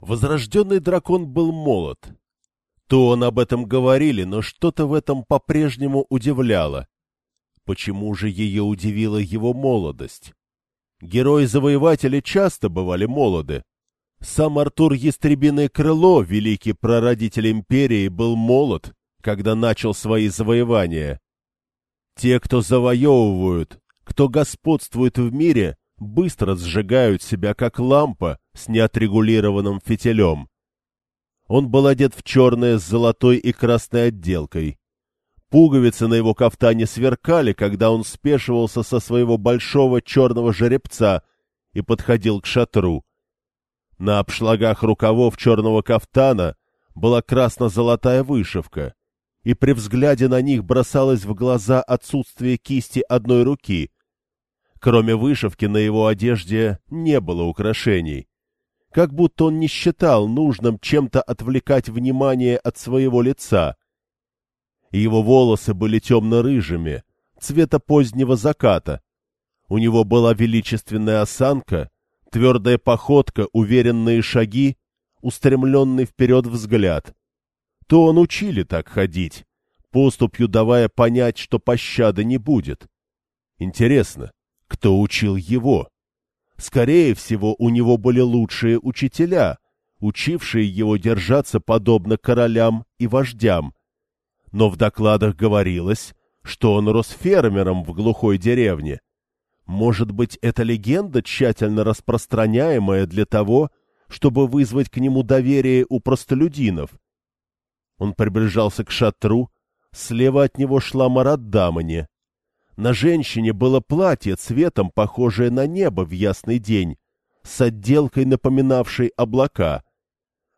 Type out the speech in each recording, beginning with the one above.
Возрожденный дракон был молод. То он об этом говорили, но что-то в этом по-прежнему удивляло. Почему же ее удивила его молодость? Герои-завоеватели часто бывали молоды. Сам Артур Ястребиное Крыло, великий прародитель империи, был молод, когда начал свои завоевания. Те, кто завоевывают, кто господствует в мире, быстро сжигают себя, как лампа с неотрегулированным фитилем. Он был одет в черное с золотой и красной отделкой. Пуговицы на его кафтане сверкали, когда он спешивался со своего большого черного жеребца и подходил к шатру. На обшлагах рукавов черного кафтана была красно-золотая вышивка, и при взгляде на них бросалось в глаза отсутствие кисти одной руки. Кроме вышивки на его одежде не было украшений как будто он не считал нужным чем-то отвлекать внимание от своего лица. Его волосы были темно-рыжими, цвета позднего заката. У него была величественная осанка, твердая походка, уверенные шаги, устремленный вперед взгляд. То он учили так ходить, поступью давая понять, что пощады не будет. Интересно, кто учил его? Скорее всего, у него были лучшие учителя, учившие его держаться подобно королям и вождям. Но в докладах говорилось, что он рос фермером в глухой деревне. Может быть, это легенда, тщательно распространяемая для того, чтобы вызвать к нему доверие у простолюдинов. Он приближался к шатру, слева от него шла Марат Дамани, на женщине было платье цветом, похожее на небо в ясный день, с отделкой, напоминавшей облака.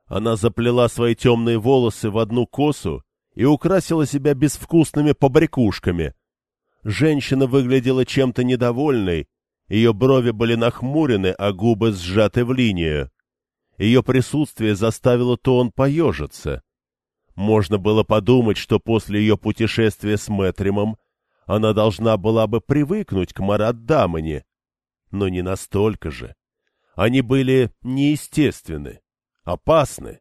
Она заплела свои темные волосы в одну косу и украсила себя безвкусными побрякушками. Женщина выглядела чем-то недовольной, ее брови были нахмурены, а губы сжаты в линию. Ее присутствие заставило Тон поежиться. Можно было подумать, что после ее путешествия с Мэтримом она должна была бы привыкнуть к Мараддамане, но не настолько же. Они были неестественны, опасны.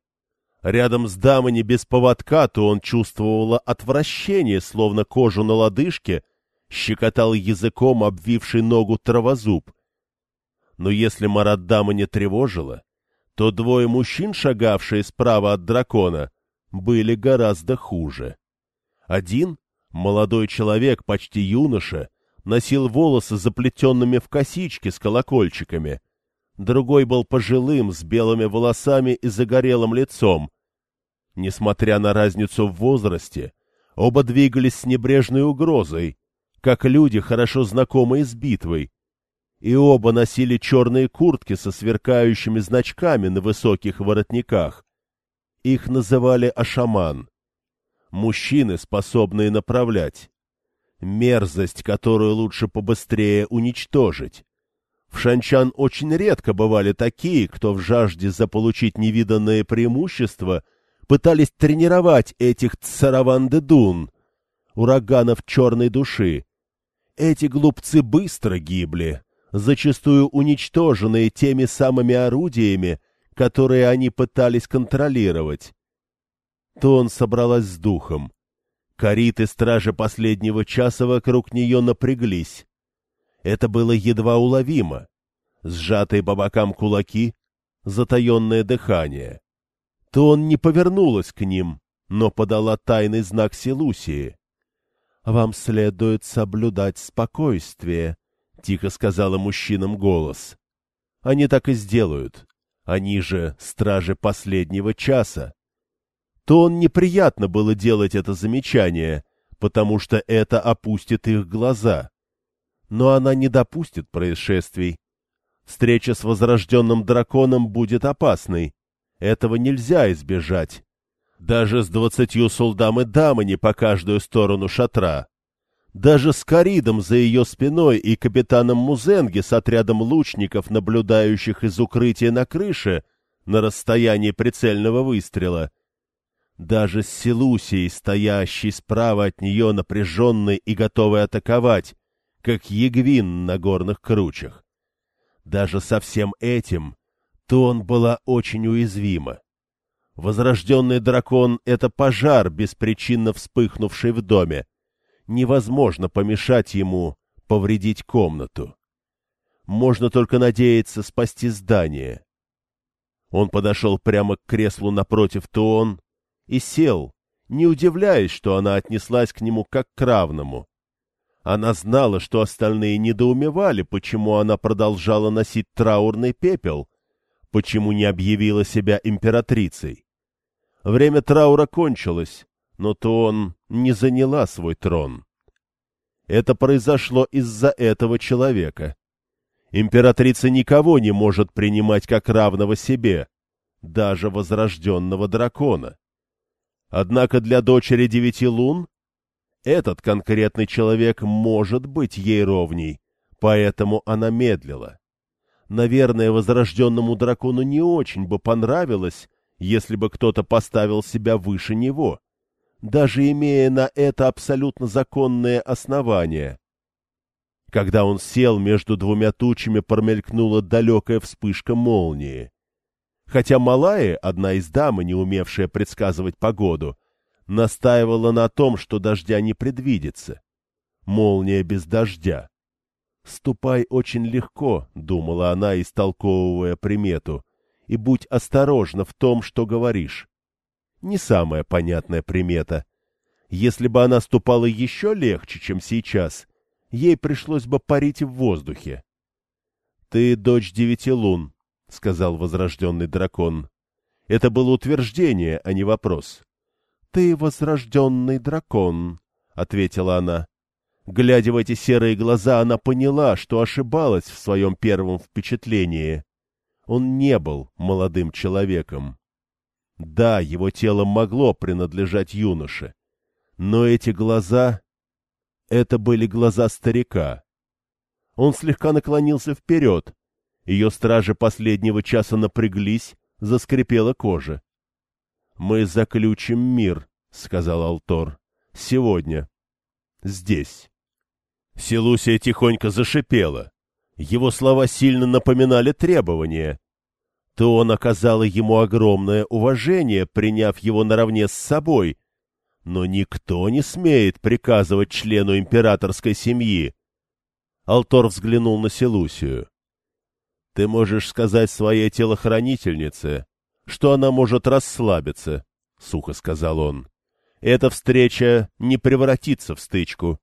Рядом с дамани без поводка то он чувствовала отвращение, словно кожу на лодыжке, щекотал языком обвивший ногу травозуб. Но если Мараддама не тревожила, то двое мужчин, шагавшие справа от дракона, были гораздо хуже. Один Молодой человек, почти юноша, носил волосы заплетенными в косички с колокольчиками. Другой был пожилым, с белыми волосами и загорелым лицом. Несмотря на разницу в возрасте, оба двигались с небрежной угрозой, как люди, хорошо знакомые с битвой. И оба носили черные куртки со сверкающими значками на высоких воротниках. Их называли ашаман мужчины, способные направлять. Мерзость, которую лучше побыстрее уничтожить. В Шанчан очень редко бывали такие, кто в жажде заполучить невиданное преимущество пытались тренировать этих царавандедун, ураганов черной души. Эти глупцы быстро гибли, зачастую уничтоженные теми самыми орудиями, которые они пытались контролировать то он собралась с духом. Кариты стражи последнего часа вокруг нее напряглись. Это было едва уловимо. Сжатые по бокам кулаки, затаенное дыхание. То он не повернулась к ним, но подала тайный знак Селусии. — Вам следует соблюдать спокойствие, — тихо сказала мужчинам голос. — Они так и сделают. Они же стражи последнего часа то он неприятно было делать это замечание, потому что это опустит их глаза. Но она не допустит происшествий. Встреча с возрожденным драконом будет опасной. Этого нельзя избежать. Даже с двадцатью солдам и дамами по каждую сторону шатра. Даже с Каридом за ее спиной и капитаном Музенги с отрядом лучников, наблюдающих из укрытия на крыше, на расстоянии прицельного выстрела — даже с Селусией, стоящей справа от нее, напряженной и готовой атаковать, как ягвин на горных кручах. Даже со всем этим Тон была очень уязвима. Возрожденный дракон — это пожар, беспричинно вспыхнувший в доме. Невозможно помешать ему повредить комнату. Можно только надеяться спасти здание. Он подошел прямо к креслу напротив Туон и сел, не удивляясь, что она отнеслась к нему как к равному. Она знала, что остальные недоумевали, почему она продолжала носить траурный пепел, почему не объявила себя императрицей. Время траура кончилось, но Туон не заняла свой трон. Это произошло из-за этого человека. Императрица никого не может принимать как равного себе, даже возрожденного дракона. Однако для дочери девяти лун этот конкретный человек может быть ей ровней, поэтому она медлила. Наверное, возрожденному дракону не очень бы понравилось, если бы кто-то поставил себя выше него, даже имея на это абсолютно законное основание. Когда он сел, между двумя тучами промелькнула далекая вспышка молнии. Хотя Малая, одна из дам, не умевшая предсказывать погоду, настаивала на том, что дождя не предвидится. Молния без дождя. «Ступай очень легко», — думала она, истолковывая примету, — «и будь осторожна в том, что говоришь». Не самая понятная примета. Если бы она ступала еще легче, чем сейчас, ей пришлось бы парить в воздухе. — Ты дочь девяти лун, — сказал возрожденный дракон. Это было утверждение, а не вопрос. — Ты возрожденный дракон, — ответила она. Глядя в эти серые глаза, она поняла, что ошибалась в своем первом впечатлении. Он не был молодым человеком. Да, его тело могло принадлежать юноше, но эти глаза это были глаза старика. Он слегка наклонился вперед. Ее стражи последнего часа напряглись, заскрипела кожа. — Мы заключим мир, — сказал Алтор. — Сегодня. Здесь. Селусия тихонько зашипела. Его слова сильно напоминали требования. То он оказала ему огромное уважение, приняв его наравне с собой, но никто не смеет приказывать члену императорской семьи. Алтор взглянул на Селусию. — Ты можешь сказать своей телохранительнице, что она может расслабиться, — сухо сказал он. — Эта встреча не превратится в стычку.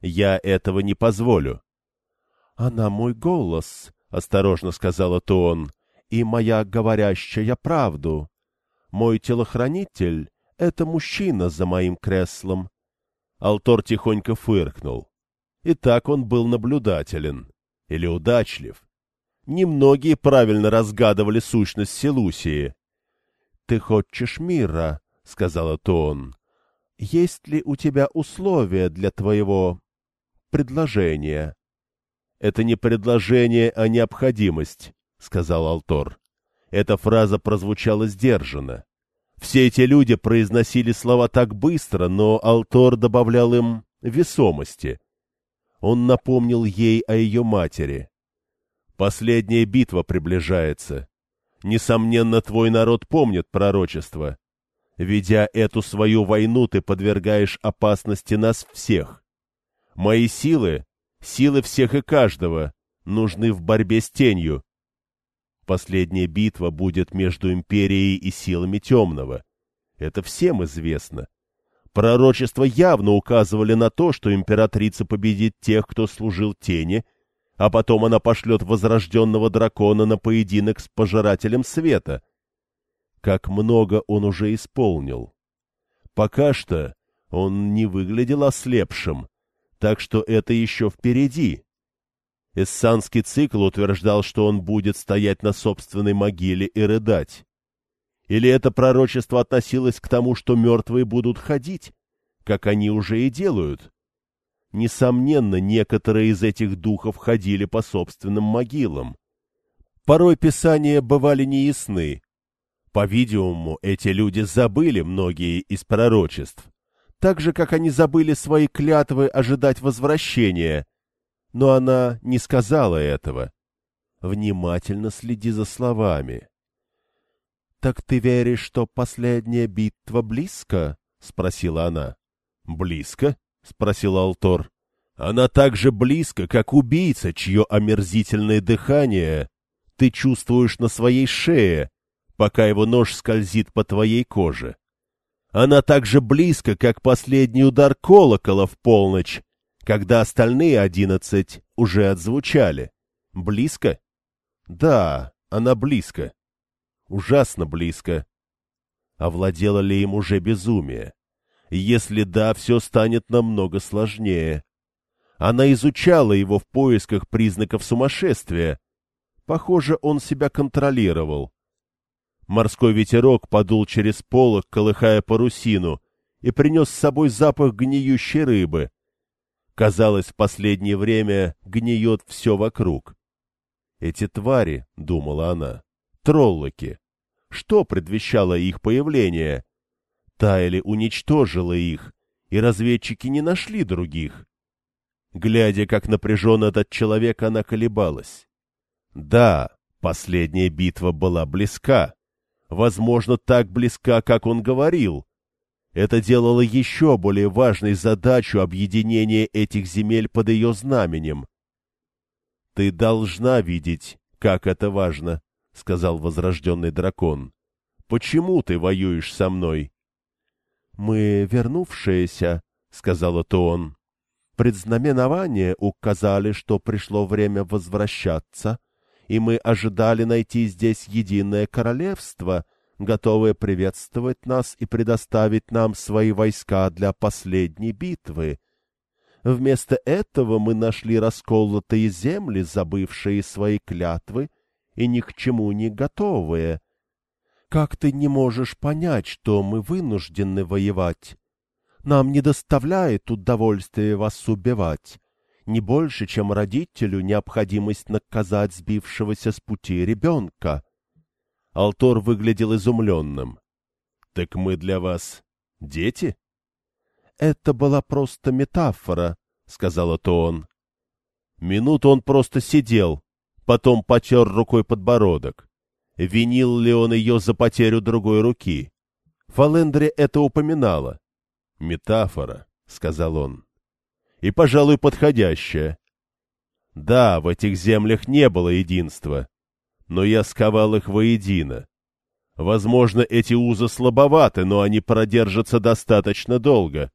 Я этого не позволю. — Она мой голос, — осторожно сказала Туон, — и моя говорящая правду. Мой телохранитель это мужчина за моим креслом. Алтор тихонько фыркнул. И так он был наблюдателен. Или удачлив. Немногие правильно разгадывали сущность Селусии. — Ты хочешь мира, — сказала Тон. — Есть ли у тебя условия для твоего предложения? — Это не предложение, а необходимость, — сказал Алтор. Эта фраза прозвучала сдержанно. Все эти люди произносили слова так быстро, но Алтор добавлял им весомости. Он напомнил ей о ее матери. «Последняя битва приближается. Несомненно, твой народ помнит пророчество. Ведя эту свою войну, ты подвергаешь опасности нас всех. Мои силы, силы всех и каждого, нужны в борьбе с тенью, Последняя битва будет между Империей и силами Темного. Это всем известно. Пророчества явно указывали на то, что императрица победит тех, кто служил тени, а потом она пошлет возрожденного дракона на поединок с пожирателем света. Как много он уже исполнил. Пока что он не выглядел ослепшим, так что это еще впереди. Эссанский цикл утверждал, что он будет стоять на собственной могиле и рыдать. Или это пророчество относилось к тому, что мертвые будут ходить, как они уже и делают? Несомненно, некоторые из этих духов ходили по собственным могилам. Порой писания бывали неясны. По-видимому, эти люди забыли многие из пророчеств, так же, как они забыли свои клятвы ожидать возвращения — но она не сказала этого. Внимательно следи за словами. — Так ты веришь, что последняя битва близко? — спросила она. — Близко? — спросил Алтор. — Она так же близко, как убийца, чье омерзительное дыхание ты чувствуешь на своей шее, пока его нож скользит по твоей коже. Она так же близко, как последний удар колокола в полночь, когда остальные одиннадцать уже отзвучали. Близко? Да, она близко. Ужасно близко. Овладело ли им уже безумие? Если да, все станет намного сложнее. Она изучала его в поисках признаков сумасшествия. Похоже, он себя контролировал. Морской ветерок подул через полок, колыхая парусину, и принес с собой запах гниющей рыбы. Казалось, в последнее время гниет все вокруг. Эти твари, — думала она, — троллоки. Что предвещало их появление? Тайли уничтожила их, и разведчики не нашли других. Глядя, как напряжен этот человек, она колебалась. Да, последняя битва была близка возможно, так близка, как он говорил. Это делало еще более важной задачу объединения этих земель под ее знаменем. — Ты должна видеть, как это важно, — сказал возрожденный дракон. — Почему ты воюешь со мной? — Мы вернувшиеся, — сказала Туон. Предзнаменования указали, что пришло время возвращаться — и мы ожидали найти здесь единое королевство, готовое приветствовать нас и предоставить нам свои войска для последней битвы. Вместо этого мы нашли расколотые земли, забывшие свои клятвы и ни к чему не готовые. Как ты не можешь понять, что мы вынуждены воевать? Нам не доставляет удовольствия вас убивать не больше, чем родителю необходимость наказать сбившегося с пути ребенка. Алтор выглядел изумленным. — Так мы для вас дети? — Это была просто метафора, — сказала Тоон. Минуту он просто сидел, потом потер рукой подбородок. Винил ли он ее за потерю другой руки? Фалендре это упоминала. — Метафора, — сказал он и, пожалуй, подходящая. Да, в этих землях не было единства, но я сковал их воедино. Возможно, эти узы слабоваты, но они продержатся достаточно долго.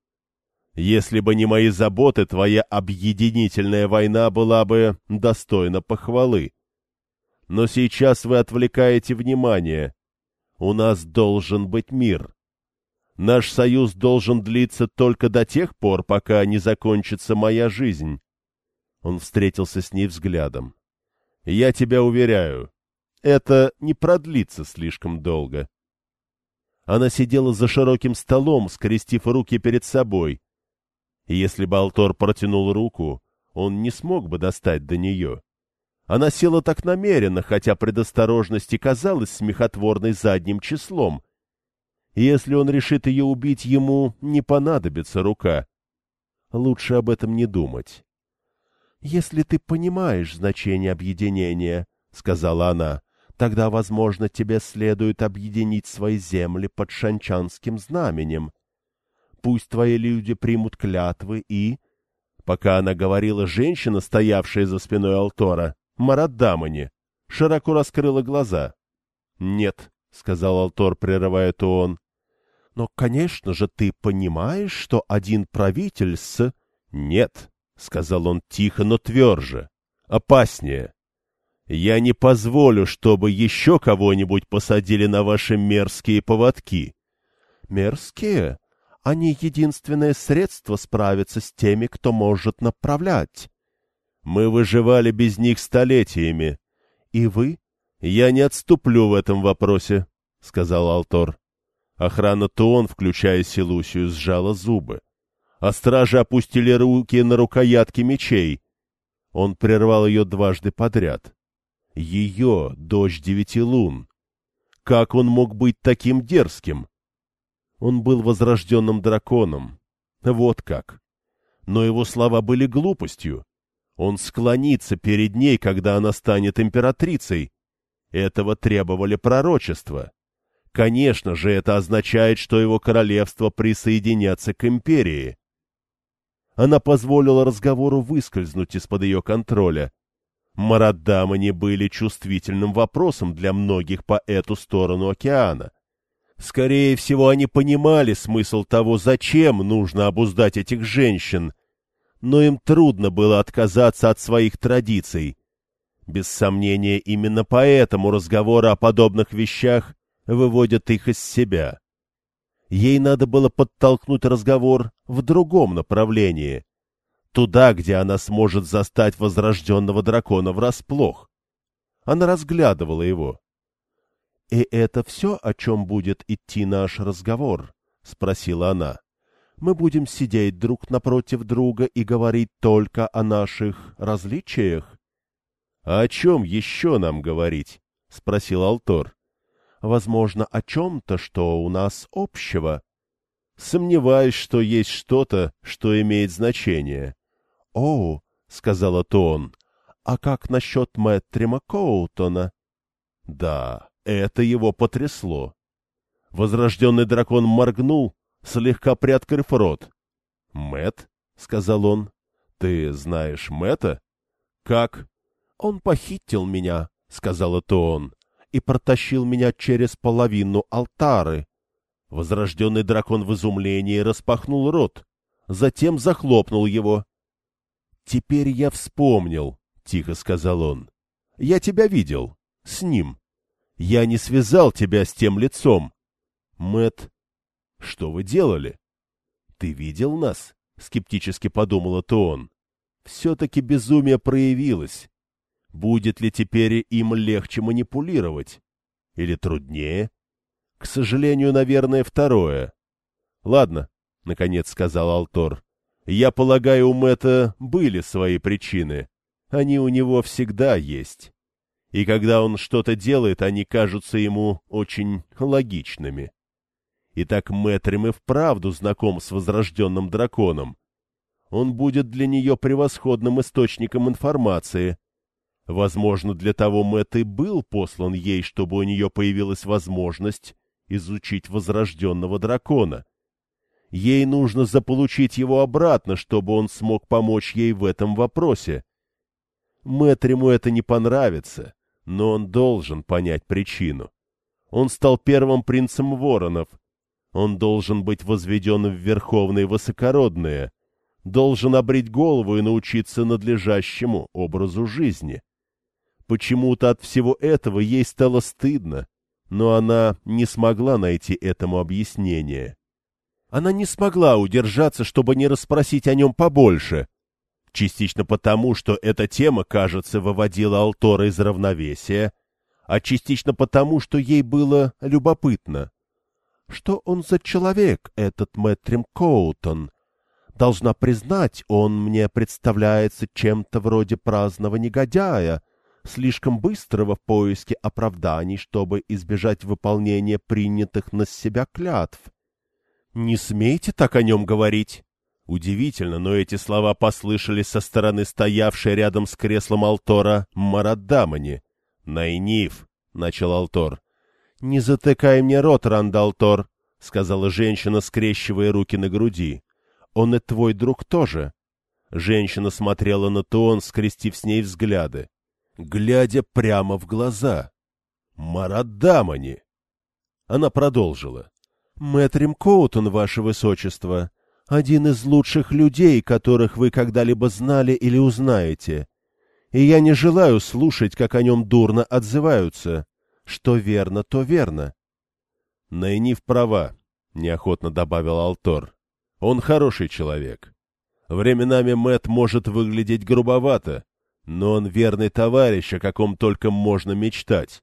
Если бы не мои заботы, твоя объединительная война была бы достойна похвалы. Но сейчас вы отвлекаете внимание. У нас должен быть мир. Наш союз должен длиться только до тех пор, пока не закончится моя жизнь. Он встретился с ней взглядом. Я тебя уверяю, это не продлится слишком долго. Она сидела за широким столом, скрестив руки перед собой. Если бы Алтор протянул руку, он не смог бы достать до нее. Она села так намеренно, хотя предосторожность и казалась смехотворной задним числом — если он решит ее убить, ему не понадобится рука. Лучше об этом не думать. — Если ты понимаешь значение объединения, — сказала она, — тогда, возможно, тебе следует объединить свои земли под шанчанским знаменем. Пусть твои люди примут клятвы и... Пока она говорила, женщина, стоявшая за спиной Алтора, Мараддамани, широко раскрыла глаза. — Нет, — сказал Алтор, прерывая Туон, но, конечно же, ты понимаешь, что один правитель с... Нет, — сказал он тихо, но тверже, опаснее. Я не позволю, чтобы еще кого-нибудь посадили на ваши мерзкие поводки. Мерзкие? Они единственное средство справиться с теми, кто может направлять. Мы выживали без них столетиями. И вы? Я не отступлю в этом вопросе, — сказал Алтор. Охрана Туон, включая Силусию, сжала зубы. А стражи опустили руки на рукоятки мечей. Он прервал ее дважды подряд. Ее, дочь девяти лун. Как он мог быть таким дерзким? Он был возрожденным драконом. Вот как. Но его слова были глупостью. Он склонится перед ней, когда она станет императрицей. Этого требовали пророчества. Конечно же, это означает, что его королевство присоединятся к империи. Она позволила разговору выскользнуть из-под ее контроля. Марадамани были чувствительным вопросом для многих по эту сторону океана. Скорее всего, они понимали смысл того, зачем нужно обуздать этих женщин, но им трудно было отказаться от своих традиций. Без сомнения, именно поэтому разговоры о подобных вещах выводят их из себя. Ей надо было подтолкнуть разговор в другом направлении, туда, где она сможет застать возрожденного дракона врасплох. Она разглядывала его. — И это все, о чем будет идти наш разговор? — спросила она. — Мы будем сидеть друг напротив друга и говорить только о наших различиях? — А о чем еще нам говорить? — спросил Алтор. — Возможно, о чем-то, что у нас общего. Сомневаюсь, что есть что-то, что имеет значение. — О, — сказала Тон, — а как насчет Мэттрима Коутона? — Да, это его потрясло. Возрожденный дракон моргнул, слегка приоткрыв рот. — Мэт, сказал он, — ты знаешь Мэта? Как? — Он похитил меня, — сказала Тон, — и протащил меня через половину алтары. Возрожденный дракон в изумлении распахнул рот, затем захлопнул его. — Теперь я вспомнил, — тихо сказал он. — Я тебя видел. С ним. Я не связал тебя с тем лицом. Мэт, что вы делали? — Ты видел нас? — скептически подумала Тоон. Все-таки безумие проявилось. Будет ли теперь им легче манипулировать? Или труднее? К сожалению, наверное, второе. — Ладно, — наконец сказал Алтор. — Я полагаю, у Мэтта были свои причины. Они у него всегда есть. И когда он что-то делает, они кажутся ему очень логичными. Итак, Мэтрим и вправду знаком с возрожденным драконом. Он будет для нее превосходным источником информации. Возможно, для того Мэтт и был послан ей, чтобы у нее появилась возможность изучить возрожденного дракона. Ей нужно заполучить его обратно, чтобы он смог помочь ей в этом вопросе. Мэтриму это не понравится, но он должен понять причину. Он стал первым принцем воронов. Он должен быть возведен в верховные высокородные, должен обрить голову и научиться надлежащему образу жизни. Почему-то от всего этого ей стало стыдно, но она не смогла найти этому объяснение. Она не смогла удержаться, чтобы не расспросить о нем побольше, частично потому, что эта тема, кажется, выводила Алтора из равновесия, а частично потому, что ей было любопытно. Что он за человек, этот Мэтрим Коутон? Должна признать, он мне представляется чем-то вроде праздного негодяя, слишком быстрого в поиске оправданий, чтобы избежать выполнения принятых на себя клятв. «Не смейте так о нем говорить!» Удивительно, но эти слова послышались со стороны стоявшей рядом с креслом Алтора Марадамани. «Найниф!» — начал Алтор. «Не затыкай мне рот, Рандалтор!» — сказала женщина, скрещивая руки на груди. «Он и твой друг тоже!» Женщина смотрела на Туон, скрестив с ней взгляды глядя прямо в глаза. «Марадамани!» Она продолжила. «Мэтрим Коутон, ваше высочество, один из лучших людей, которых вы когда-либо знали или узнаете. И я не желаю слушать, как о нем дурно отзываются. Что верно, то верно». «Найниф права», — неохотно добавил Алтор. «Он хороший человек. Временами Мэт может выглядеть грубовато, но он верный товарищ, о каком только можно мечтать.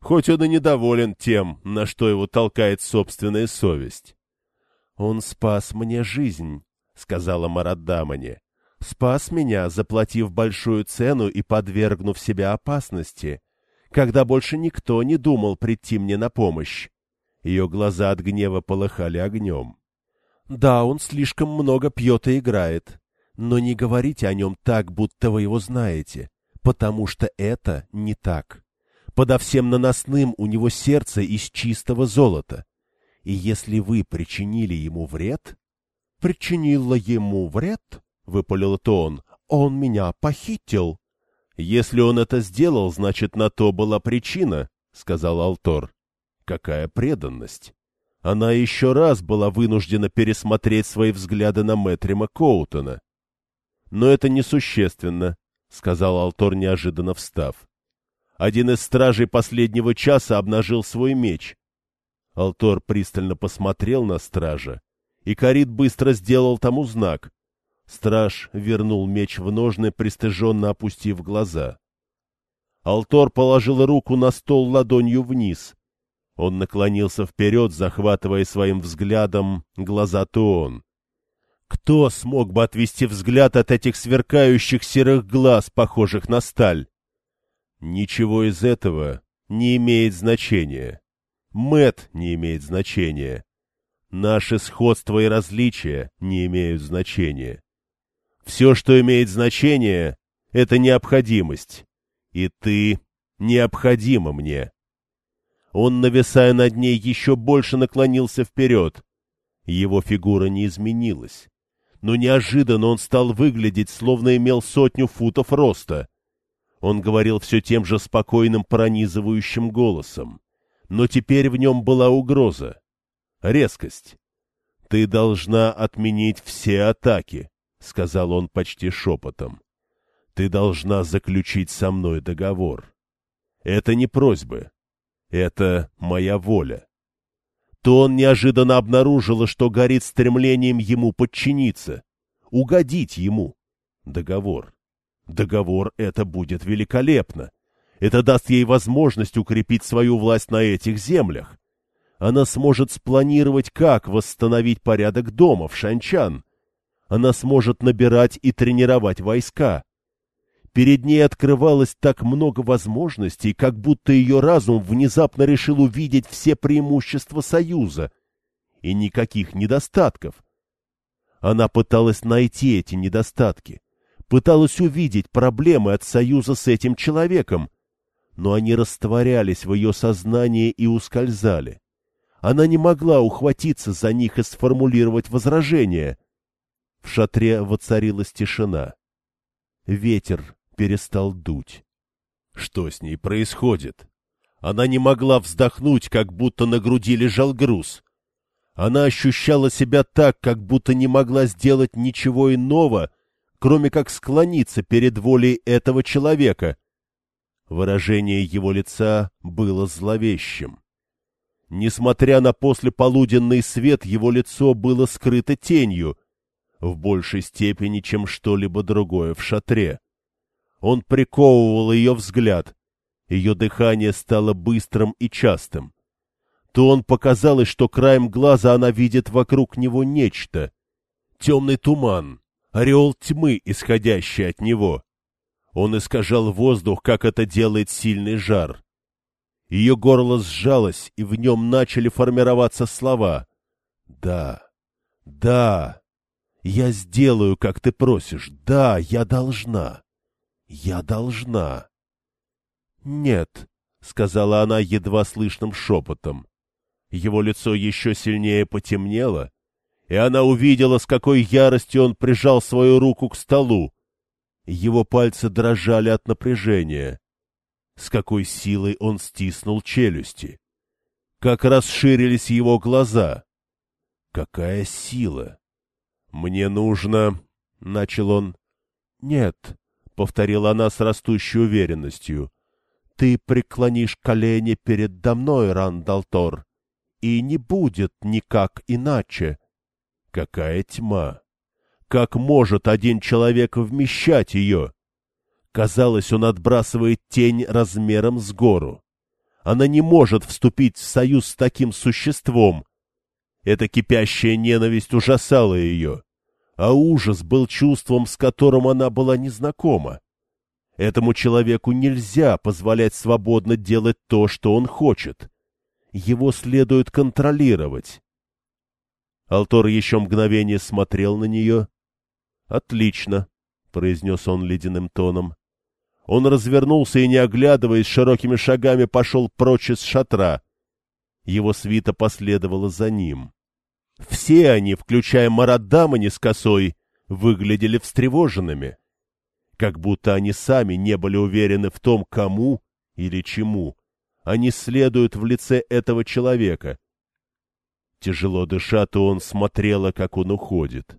Хоть он и недоволен тем, на что его толкает собственная совесть. — Он спас мне жизнь, — сказала Мараддамане. — Спас меня, заплатив большую цену и подвергнув себя опасности, когда больше никто не думал прийти мне на помощь. Ее глаза от гнева полыхали огнем. — Да, он слишком много пьет и играет. Но не говорите о нем так, будто вы его знаете, потому что это не так. Подо всем наносным у него сердце из чистого золота. И если вы причинили ему вред... — Причинила ему вред? — выпалил Тон. — Он меня похитил. — Если он это сделал, значит, на то была причина, — сказал Алтор. — Какая преданность! Она еще раз была вынуждена пересмотреть свои взгляды на Мэтрима Коутона. — Но это несущественно, — сказал Алтор, неожиданно встав. Один из стражей последнего часа обнажил свой меч. Алтор пристально посмотрел на стража, и Карит быстро сделал тому знак. Страж вернул меч в ножны, пристыженно опустив глаза. Алтор положил руку на стол ладонью вниз. Он наклонился вперед, захватывая своим взглядом глаза Туон. Кто смог бы отвести взгляд от этих сверкающих серых глаз, похожих на сталь? Ничего из этого не имеет значения. Мэт не имеет значения. Наши сходства и различия не имеют значения. Все, что имеет значение, — это необходимость. И ты необходима мне. Он, нависая над ней, еще больше наклонился вперед. Его фигура не изменилась. Но неожиданно он стал выглядеть, словно имел сотню футов роста. Он говорил все тем же спокойным пронизывающим голосом. Но теперь в нем была угроза. Резкость. «Ты должна отменить все атаки», — сказал он почти шепотом. «Ты должна заключить со мной договор. Это не просьбы. Это моя воля. То он неожиданно обнаружила, что горит стремлением ему подчиниться, угодить ему. Договор. Договор это будет великолепно. Это даст ей возможность укрепить свою власть на этих землях. Она сможет спланировать, как восстановить порядок дома в Шанчан. Она сможет набирать и тренировать войска. Перед ней открывалось так много возможностей, как будто ее разум внезапно решил увидеть все преимущества Союза и никаких недостатков. Она пыталась найти эти недостатки, пыталась увидеть проблемы от союза с этим человеком, но они растворялись в ее сознании и ускользали. Она не могла ухватиться за них и сформулировать возражение. В шатре воцарилась тишина. Ветер перестал дуть. Что с ней происходит? Она не могла вздохнуть, как будто на груди лежал груз. Она ощущала себя так, как будто не могла сделать ничего иного, кроме как склониться перед волей этого человека. Выражение его лица было зловещим. Несмотря на послеполуденный свет, его лицо было скрыто тенью, в большей степени, чем что-либо другое в шатре. Он приковывал ее взгляд. Ее дыхание стало быстрым и частым. То он показалось, что краем глаза она видит вокруг него нечто. Темный туман, ореол тьмы, исходящий от него. Он искажал воздух, как это делает сильный жар. Ее горло сжалось, и в нем начали формироваться слова. «Да, да, я сделаю, как ты просишь. Да, я должна. Я должна. Нет, сказала она едва слышным шепотом. Его лицо еще сильнее потемнело, и она увидела, с какой яростью он прижал свою руку к столу. Его пальцы дрожали от напряжения. С какой силой он стиснул челюсти. Как расширились его глаза. Какая сила! Мне нужно... — начал он. — Нет, — повторила она с растущей уверенностью. — Ты преклонишь колени передо мной, Рандалтор, и не будет никак иначе. Какая тьма! Как может один человек вмещать ее? Казалось, он отбрасывает тень размером с гору. Она не может вступить в союз с таким существом. Эта кипящая ненависть ужасала ее а ужас был чувством, с которым она была незнакома. Этому человеку нельзя позволять свободно делать то, что он хочет. Его следует контролировать. Алтор еще мгновение смотрел на нее, — Отлично, — произнес он ледяным тоном. Он развернулся и, не оглядываясь, широкими шагами пошел прочь из шатра. Его свита последовала за ним. Все они, включая Марадамани с косой, выглядели встревоженными, как будто они сами не были уверены в том, кому или чему они следуют в лице этого человека. Тяжело дыша, то он смотрела, как он уходит.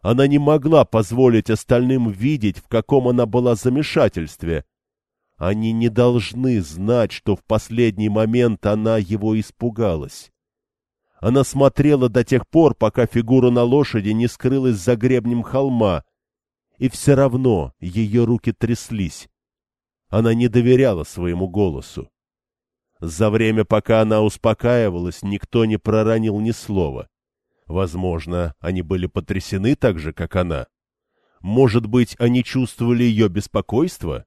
Она не могла позволить остальным видеть, в каком она была замешательстве. Они не должны знать, что в последний момент она его испугалась. Она смотрела до тех пор, пока фигура на лошади не скрылась за гребнем холма, и все равно ее руки тряслись. Она не доверяла своему голосу. За время, пока она успокаивалась, никто не проронил ни слова. Возможно, они были потрясены так же, как она. Может быть, они чувствовали ее беспокойство?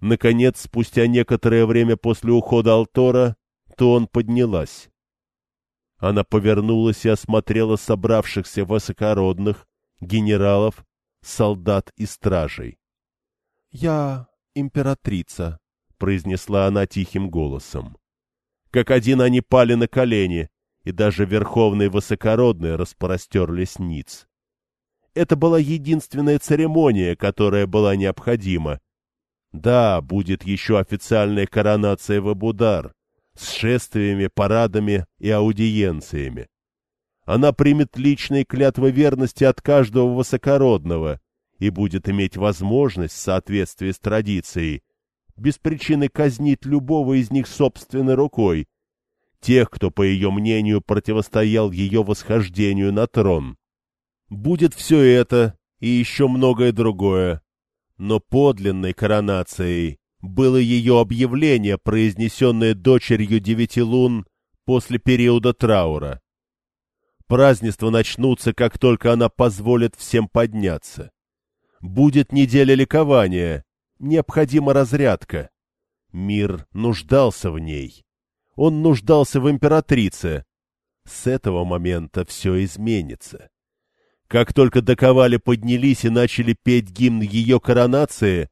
Наконец, спустя некоторое время после ухода Алтора, то он поднялась. Она повернулась и осмотрела собравшихся высокородных, генералов, солдат и стражей. — Я императрица, — произнесла она тихим голосом. Как один они пали на колени, и даже верховные высокородные распростерлись ниц. Это была единственная церемония, которая была необходима. Да, будет еще официальная коронация в Абудар, с шествиями, парадами и аудиенциями. Она примет личные клятвы верности от каждого высокородного и будет иметь возможность в соответствии с традицией без причины казнить любого из них собственной рукой, тех, кто, по ее мнению, противостоял ее восхождению на трон. Будет все это и еще многое другое, но подлинной коронацией было ее объявление, произнесенное дочерью девяти лун после периода траура. Празднества начнутся, как только она позволит всем подняться. Будет неделя ликования, необходима разрядка. Мир нуждался в ней. Он нуждался в императрице. С этого момента все изменится. Как только доковали поднялись и начали петь гимн ее коронации,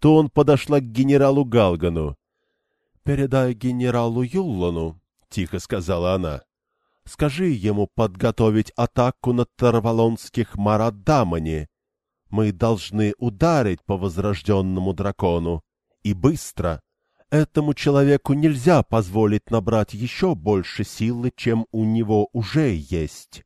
то он подошла к генералу Галгану. — Передай генералу Юллану, — тихо сказала она. — Скажи ему подготовить атаку на Тарвалонских Марадамани. Мы должны ударить по возрожденному дракону. И быстро. Этому человеку нельзя позволить набрать еще больше силы, чем у него уже есть.